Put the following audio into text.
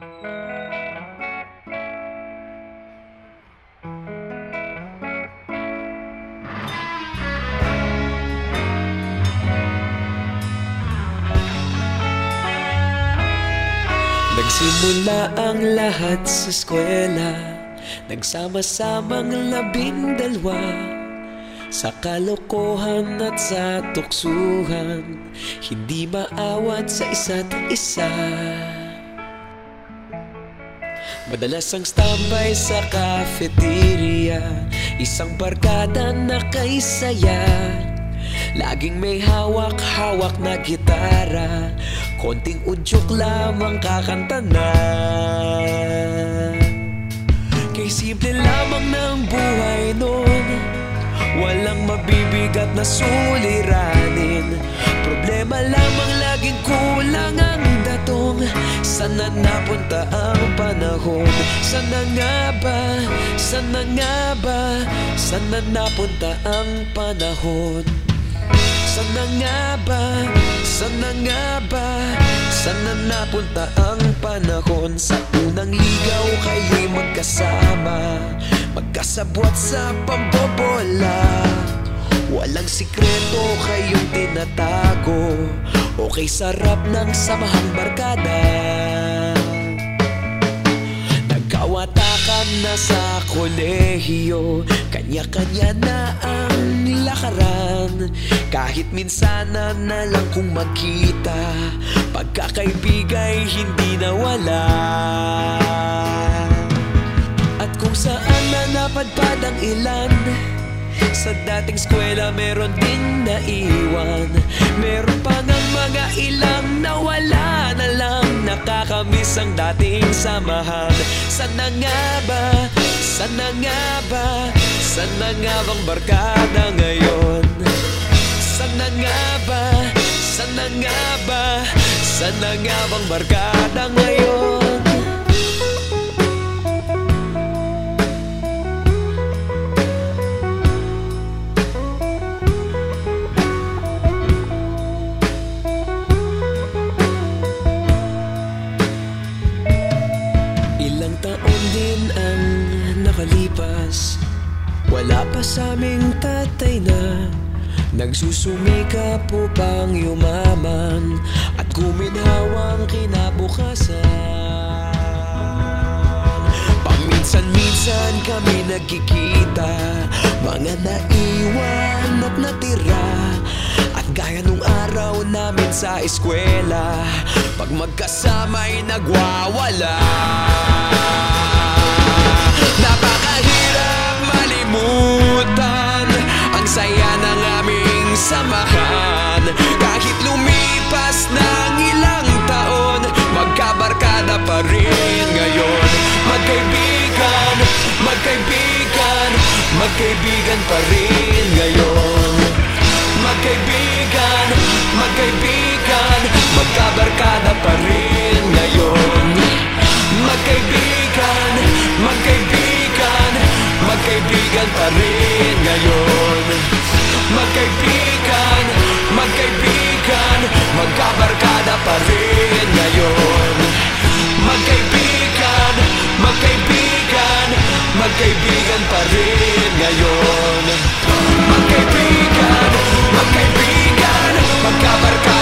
Nagsimula ang lahat sa eskwela. Nagsama-samang labing dalwa Sa kalokohan at sa tuksuhan Hindi maawat sa isa't isa Madalas ang standby sa cafeteria. Isang barkada na kay saya. Laging may hawak-hawak na gitara. Konting udyok lamang kakanta na. Kay simple lamang ng buhay nun. Walang mabibigat na suliranin. Problema lamang laging kulang ang Sana napunta ang panahon? Sana nga ba, sana nga ba? Sana napunta ang panahon? Sana nga ba, sana nga ba? Sana napunta ang panahon? Sa unang ligaw kayo'y magkasama Magkasabwat sa pambobola. Walang sikreto kayong tinatago Okay sarap ng samahang barkada. Nagkawatakan na sa kolehiyo. Kanya-kanya na ang lakaran Kahit minsan na lang kung magkita Pagkakaibigay hindi nawala. At kung saan na napadpad ang ilan sa dating eskwela meron ding naiwan Nakakamiss ang dating samahan Sana nga ba, sana nga ba Sana nga bang barkada ngayon? Sana nga ba, sana nga ba Sana nga bang barkada ngayon Wala pa sa aming tatay na Nagsusumikap upang yumaman At kuminhawang kinabukasan? Paminsan-minsan kami nagkikita Mga naiwan at natira. At gaya nung araw namin sa eskwela Pag magkasama'y nagwawala samahan Kahit lumipas ng ilang taon Magkabarkada pa rin ngayon. Magkaibigan, magkaibigan Magkaibigan pa rin ngayon. Magkaibigan, magkaibigan Magkabarkada pa rin ngayon. Magkaibigan, magkaibigan Magkaibigan pa rin ngayon. Magkaibigan, magkaibigan Magkabarkada pa rin ngayon. Magkaibigan, magkaibigan Magkaibigan pa rin ngayon. Magkaibigan, magkaibigan Magkabarkada